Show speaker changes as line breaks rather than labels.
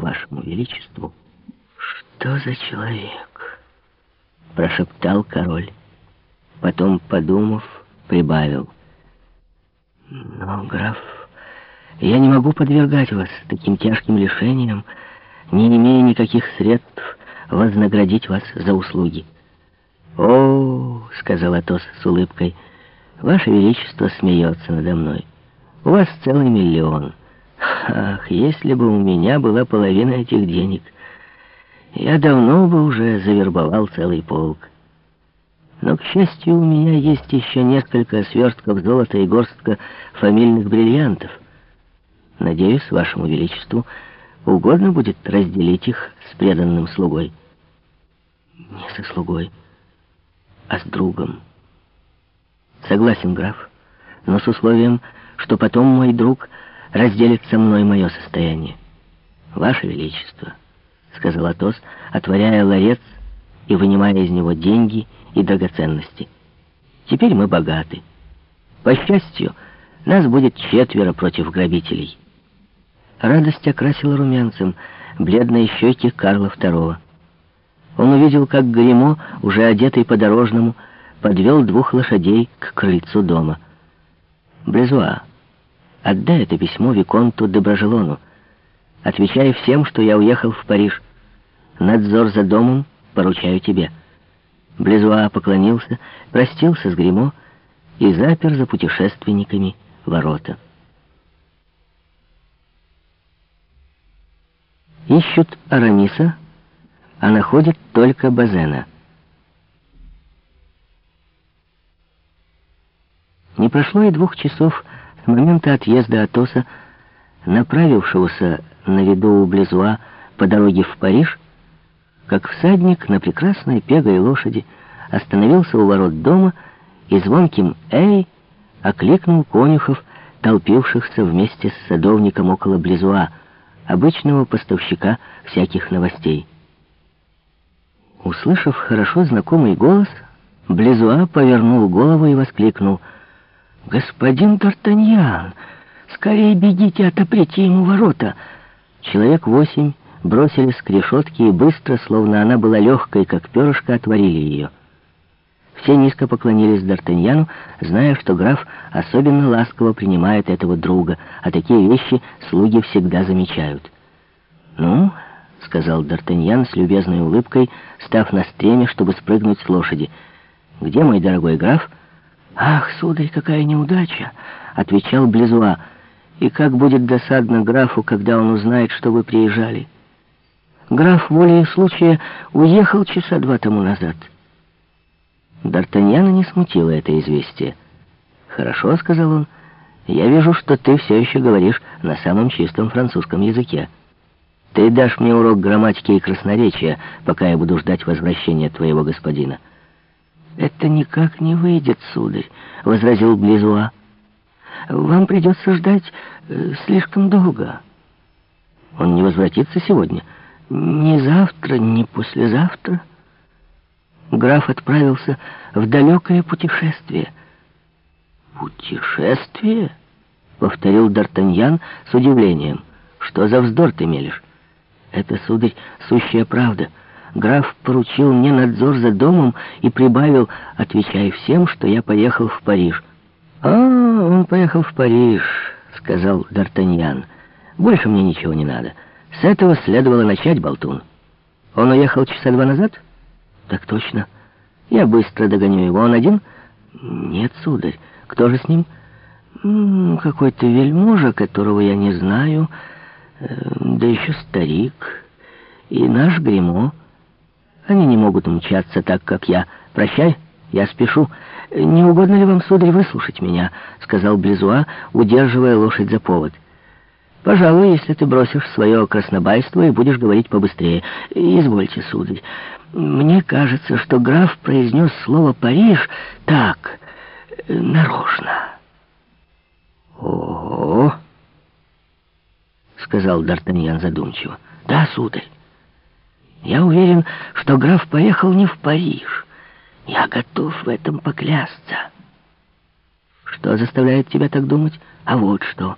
вашему величеству. Что за человек? Прошептал король. Потом, подумав, прибавил. Но, граф, я не могу подвергать вас таким тяжким лишениям, не имея никаких средств вознаградить вас за услуги. «О, — сказал Атос с улыбкой, — ваше величество смеется надо мной. У вас целый миллион. Ах, если бы у меня была половина этих денег, я давно бы уже завербовал целый полк. Но, к счастью, у меня есть еще несколько сверстков золота и горстка фамильных бриллиантов. Надеюсь, вашему величеству угодно будет разделить их с преданным слугой. Не со слугой, а с другом. Согласен, граф, но с условием, что потом мой друг разделит со мной мое состояние. Ваше Величество, — сказал Атос, отворяя ларец и вынимая из него деньги и драгоценности. Теперь мы богаты. По счастью, нас будет четверо против грабителей. Радость окрасила румянцем бледные щеки Карла II. Он увидел, как Гримо, уже одетый по-дорожному, подвел двух лошадей к крыльцу дома. «Брезуа, отдай это письмо Виконту Доброжелону. Отвечай всем, что я уехал в Париж. Надзор за домом поручаю тебе». Близуа поклонился, простился с Гримо и запер за путешественниками ворота. Ищут Арамиса, а находят только Базена. Не прошло и двух часов момента отъезда Атоса, направившегося на виду у Близуа по дороге в Париж, как всадник на прекрасной пегой лошади остановился у ворот дома и звонким «Эй!» окликнул конюхов, толпившихся вместе с садовником около Близуа, обычного поставщика всяких новостей. Услышав хорошо знакомый голос, Близуа повернул голову и воскликнул «Господин Д'Артаньян, скорее бегите, отоприте ему ворота!» Человек восемь бросились к решетке и быстро, словно она была легкой, как перышко, отворили ее. Все низко поклонились Д'Артаньяну, зная, что граф особенно ласково принимает этого друга, а такие вещи слуги всегда замечают. «Ну, — сказал Д'Артаньян с любезной улыбкой, став на стреме, чтобы спрыгнуть с лошади, — где мой дорогой граф?» «Ах, сударь, какая неудача!» — отвечал Близуа. «И как будет досадно графу, когда он узнает, что вы приезжали?» Граф волей случая уехал часа два тому назад. Д'Артаньяна не смутило это известие. «Хорошо», — сказал он, — «я вижу, что ты все еще говоришь на самом чистом французском языке. Ты дашь мне урок грамматики и красноречия, пока я буду ждать возвращения твоего господина». «Это никак не выйдет, сударь», — возразил Близуа. «Вам придется ждать э, слишком долго». «Он не возвратится сегодня?» Ни завтра, ни послезавтра граф отправился в далекое путешествие. «Путешествие?» — повторил Д'Артаньян с удивлением. «Что за вздор ты мелешь?» «Это, сударь, сущая правда. Граф поручил мне надзор за домом и прибавил, отвечая всем, что я поехал в Париж». «А, он поехал в Париж», — сказал Д'Артаньян. «Больше мне ничего не надо». С этого следовало начать, болтун. Он уехал часа два назад? Так точно. Я быстро догоню его. Он один? Нет, сударь. Кто же с ним? Какой-то вельможа, которого я не знаю. Э, да еще старик. И наш гримо. Они не могут умчаться так, как я. Прощай, я спешу. Не угодно ли вам, сударь, выслушать меня? Сказал Близуа, удерживая лошадь за повод. Пожалуй, если ты бросишь свое краснобайство и будешь говорить побыстрее. Извольте, сударь. Мне кажется, что граф произнес слово «Париж» так, нарочно. О, сказал Д'Артаньян задумчиво. Да, сударь. Я уверен, что граф поехал не в Париж. Я готов в этом поклясться. Что заставляет тебя так думать? А вот что...